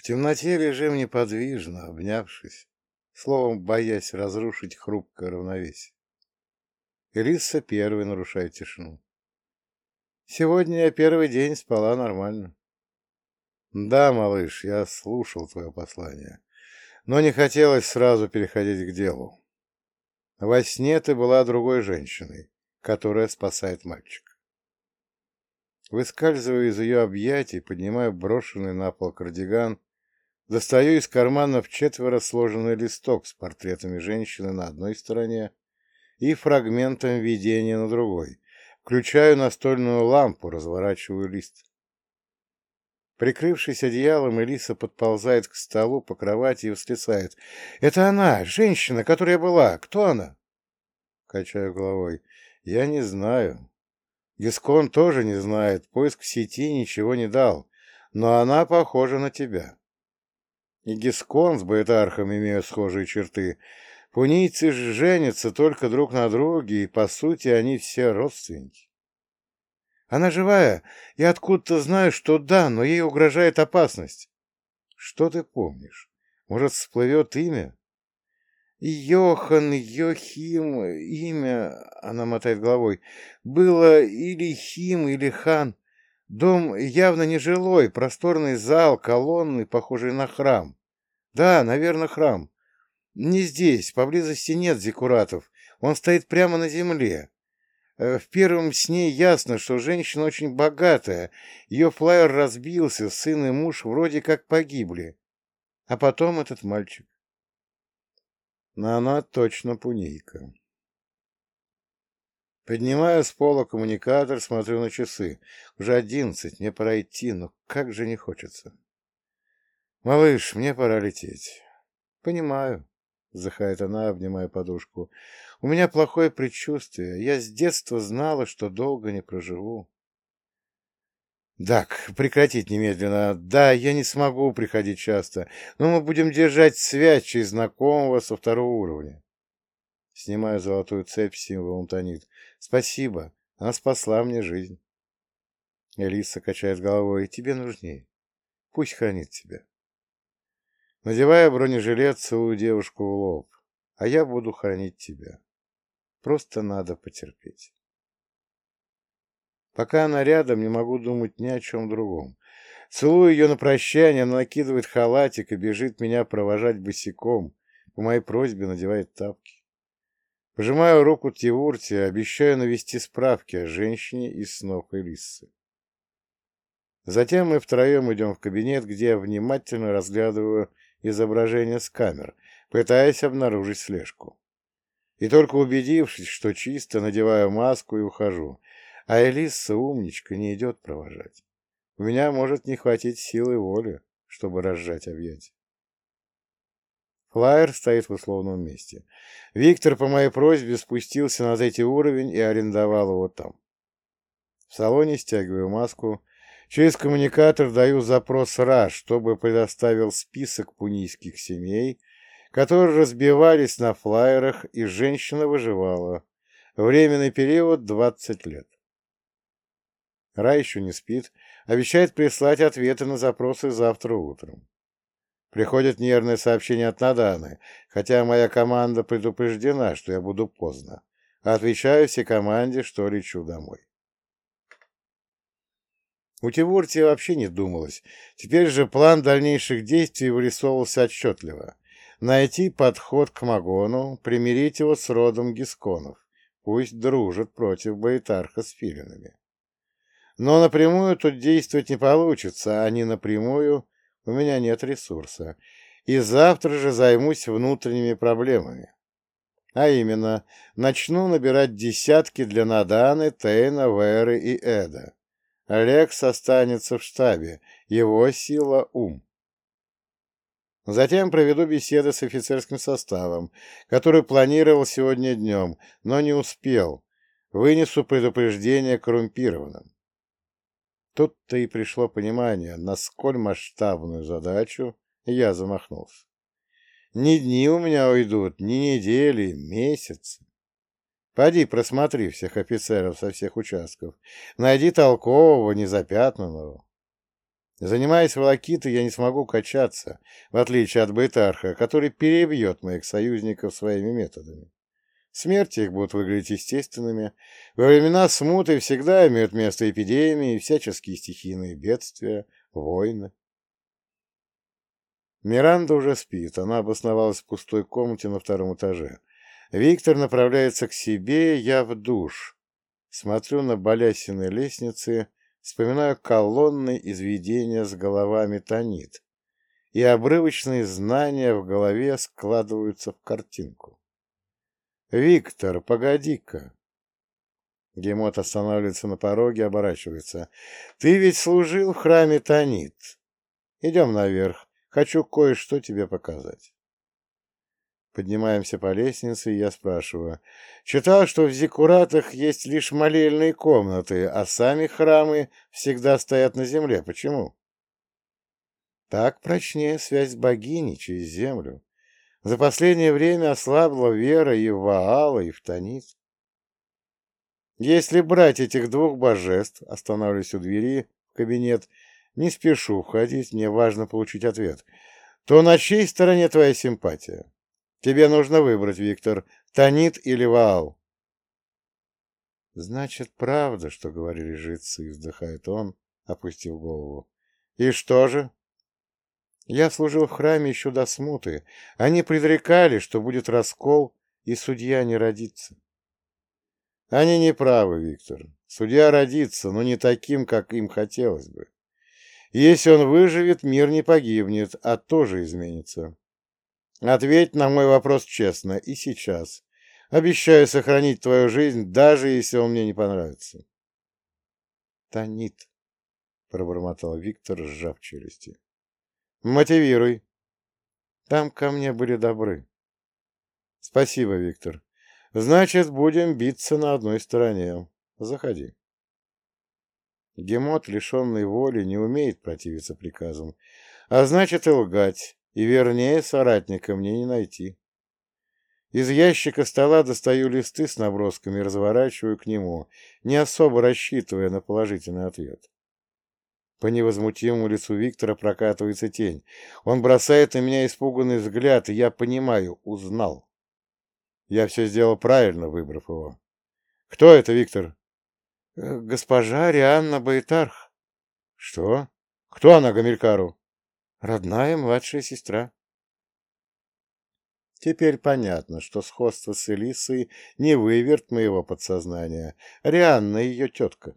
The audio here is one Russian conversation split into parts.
В темноте лежим неподвижно, обнявшись, словом, боясь разрушить хрупкое равновесие. Элиса первой нарушает тишину. Сегодня я первый день спала нормально. Да, малыш, я слушал твое послание, но не хотелось сразу переходить к делу. Во сне ты была другой женщиной, которая спасает мальчика. Выскальзываю из ее объятий, поднимаю брошенный на пол кардиган, достаю из кармана в четверо сложенный листок с портретами женщины на одной стороне и фрагментом видения на другой, включаю настольную лампу, разворачиваю лист. Прикрывшись одеялом, Элиса подползает к столу по кровати и восклицает. «Это она, женщина, которая была. Кто она?» Качаю головой. «Я не знаю. Гискон тоже не знает. Поиск в сети ничего не дал. Но она похожа на тебя». И Гискон с Баэтархом имеют схожие черты. Пунийцы же женятся только друг на друге, и, по сути, они все родственники. Она живая. Я откуда-то знаю, что да, но ей угрожает опасность. Что ты помнишь? Может, всплывет имя? Йохан, Йохим, имя, она мотает головой, было или Хим, или Хан. Дом явно не жилой, просторный зал, колонны, похожий на храм. Да, наверное, храм. Не здесь, поблизости нет зиккуратов. Он стоит прямо на земле. Э, в первом сне ясно, что женщина очень богатая. Ее флайер разбился, сын и муж вроде как погибли. А потом этот мальчик. Но она точно пунейка. Поднимаю с пола коммуникатор, смотрю на часы. Уже одиннадцать, мне пора идти, но как же не хочется. Малыш, мне пора лететь. Понимаю. — вздыхает она, обнимая подушку. «У меня плохое предчувствие. Я с детства знала, что долго не проживу». «Так, прекратить немедленно. Да, я не смогу приходить часто, но мы будем держать связь через знакомого со второго уровня». Снимаю золотую цепь с символом тонит. «Спасибо. Она спасла мне жизнь». Элиса качает головой. «Тебе нужнее. Пусть хранит тебя». Надевая бронежилет, целую девушку в лоб. А я буду хранить тебя. Просто надо потерпеть. Пока она рядом, не могу думать ни о чем другом. Целую ее на прощание, она накидывает халатик и бежит меня провожать босиком. По моей просьбе надевает тапки. Пожимаю руку Тивурти, обещаю навести справки о женщине из снов Элиссы. Затем мы втроем идем в кабинет, где я внимательно разглядываю изображение с камер, пытаясь обнаружить слежку. И только убедившись, что чисто, надеваю маску и ухожу. А Элисса, умничка, не идет провожать. У меня может не хватить силы воли, чтобы разжать объятия. Флайер стоит в условном месте. Виктор по моей просьбе спустился на третий уровень и арендовал его там. В салоне стягиваю маску, Через коммуникатор даю запрос РА, чтобы предоставил список пунийских семей, которые разбивались на флайерах, и женщина выживала. Временный период 20 лет. Ра еще не спит, обещает прислать ответы на запросы завтра утром. Приходит нервное сообщение от Наданы, хотя моя команда предупреждена, что я буду поздно. Отвечаю всей команде, что лечу домой. У Тивуртия вообще не думалось. Теперь же план дальнейших действий вырисовывался отчетливо. Найти подход к Магону, примирить его с родом Гисконов. Пусть дружат против Байтарха с филинами. Но напрямую тут действовать не получится, а не напрямую у меня нет ресурса. И завтра же займусь внутренними проблемами. А именно, начну набирать десятки для Наданы, Тейна, Веры и Эда. Лекс останется в штабе. Его сила — ум. Затем проведу беседы с офицерским составом, который планировал сегодня днем, но не успел. Вынесу предупреждение коррумпированным. Тут-то и пришло понимание, на сколь масштабную задачу я замахнулся. Ни дни у меня уйдут, ни недели, месяцы. Пойди просмотри всех офицеров со всех участков. Найди толкового, незапятнанного. Занимаясь волокитой, я не смогу качаться, в отличие от Байтарха, который перебьет моих союзников своими методами. Смерти их будут выглядеть естественными. Во времена смуты всегда имеют место эпидемии, всяческие стихийные бедствия, войны. Миранда уже спит, она обосновалась в пустой комнате на втором этаже. Виктор направляется к себе, я в душ. Смотрю на балясины лестницы, вспоминаю колонны из видения с головами тонит, и обрывочные знания в голове складываются в картинку. «Виктор, погоди-ка!» Гемот останавливается на пороге, оборачивается. «Ты ведь служил в храме Танит. Идем наверх. Хочу кое-что тебе показать». Поднимаемся по лестнице, и я спрашиваю. Читал, что в зиккуратах есть лишь молельные комнаты, а сами храмы всегда стоят на земле. Почему? Так прочнее связь богини через землю. За последнее время ослабла вера и в Ваала, и в Танит. Если брать этих двух божеств, останавливаюсь у двери в кабинет, не спешу входить, мне важно получить ответ, то на чьей стороне твоя симпатия? Тебе нужно выбрать, Виктор, Танит или Ваал. Значит, правда, что говорили жрецы, вздыхает он, опустив голову. И что же? Я служил в храме еще до смуты. Они предрекали, что будет раскол, и судья не родится. Они не правы, Виктор. Судья родится, но не таким, как им хотелось бы. Если он выживет, мир не погибнет, а тоже изменится. Ответь на мой вопрос честно и сейчас. Обещаю сохранить твою жизнь, даже если он мне не понравится. Танит, пробормотал Виктор, сжав челюсти. Мотивируй. Там ко мне были добры. Спасибо, Виктор. Значит, будем биться на одной стороне. Заходи. Гемот, лишенный воли, не умеет противиться приказам, а значит и лгать, и вернее соратника мне не найти. Из ящика стола достаю листы с набросками и разворачиваю к нему, не особо рассчитывая на положительный ответ. По невозмутимому лицу Виктора прокатывается тень. Он бросает на меня испуганный взгляд, и я понимаю, узнал. Я все сделал правильно, выбрав его. Кто это, Виктор? Э, госпожа Рианна Байтарх. Что? Кто она Гамилькару? Родная младшая сестра. Теперь понятно, что сходство с Элисой не выверт моего подсознания. Рианна ее тетка.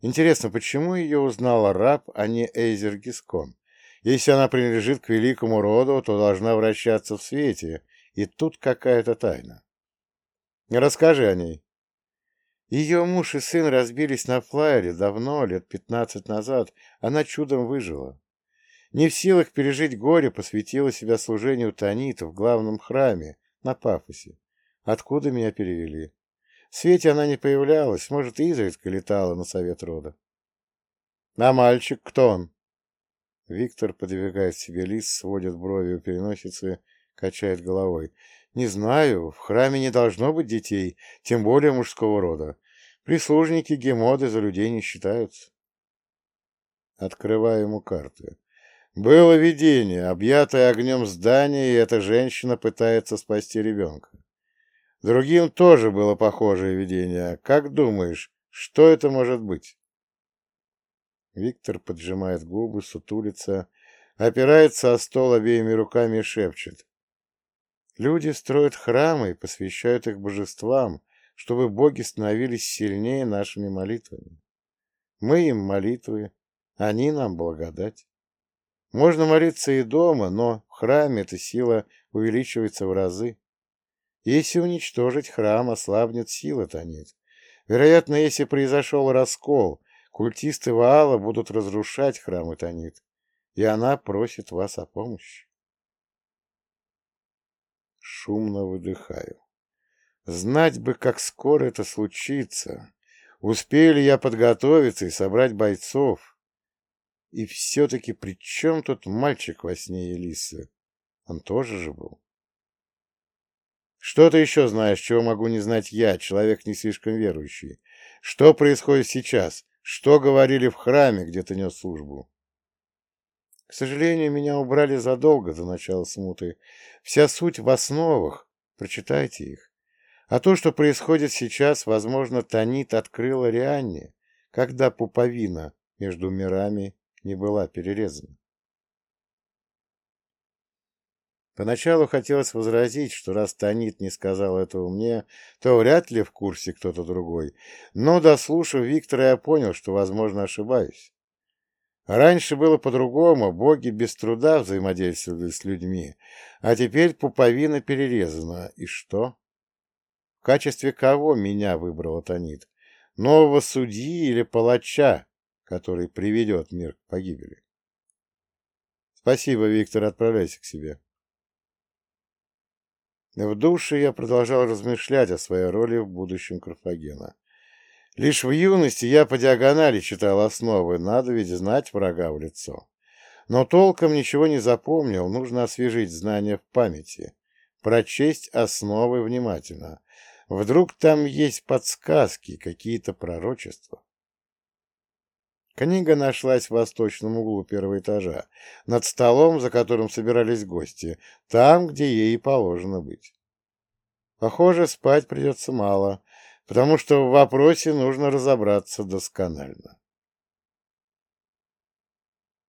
Интересно, почему ее узнал раб, а не Эйзер Гискон? Если она принадлежит к великому роду, то должна вращаться в свете, и тут какая-то тайна. Расскажи о ней. Ее муж и сын разбились на флайере давно, лет пятнадцать назад. Она чудом выжила. Не в силах пережить горе, посвятила себя служению Танита в главном храме на Пафосе. Откуда меня перевели? В свете она не появлялась, может, изредка летала на совет рода. А мальчик кто он? Виктор подвигает себе лист, сводит брови у переносицы, качает головой. Не знаю, в храме не должно быть детей, тем более мужского рода. Прислужники Гемоды за людей не считаются. Открываю ему карты. Было видение, объятое огнем здание, и эта женщина пытается спасти ребенка. Другим тоже было похожее видение. Как думаешь, что это может быть? Виктор поджимает губы, сутулится, опирается о стол обеими руками и шепчет. Люди строят храмы и посвящают их божествам, чтобы боги становились сильнее нашими молитвами. Мы им молитвы, они нам благодать. Можно молиться и дома, но в храме эта сила увеличивается в разы. Если уничтожить храм, ослабнет сила Танит. Вероятно, если произошел раскол, культисты Ваала будут разрушать храм Танит, и она просит вас о помощи. Шумно выдыхаю. Знать бы, как скоро это случится. Успею ли я подготовиться и собрать бойцов? И все-таки при чем тут мальчик во сне Елисы? Он тоже же был. Что ты еще знаешь, чего могу не знать я, человек не слишком верующий? Что происходит сейчас? Что говорили в храме, где ты нес службу? К сожалению, меня убрали задолго до начала смуты. Вся суть в основах. Прочитайте их. А то, что происходит сейчас, возможно, Танит открыла Рианне, когда пуповина между мирами не была перерезана. Поначалу хотелось возразить, что раз Танит не сказал этого мне, то вряд ли в курсе кто-то другой, но, дослушав Виктора, я понял, что, возможно, ошибаюсь. Раньше было по-другому, боги без труда взаимодействовали с людьми, а теперь пуповина перерезана. И что? В качестве кого меня выбрал Танит? Нового судьи или палача, который приведет мир к погибели? Спасибо, Виктор, отправляйся к себе. В душе я продолжал размышлять о своей роли в будущем Карфагена. Лишь в юности я по диагонали читал основы, надо ведь знать врага в лицо. Но толком ничего не запомнил, нужно освежить знания в памяти, прочесть основы внимательно. Вдруг там есть подсказки, какие-то пророчества. Книга нашлась в восточном углу первого этажа, над столом, за которым собирались гости, там, где ей положено быть. Похоже, спать придется мало, потому что в вопросе нужно разобраться досконально.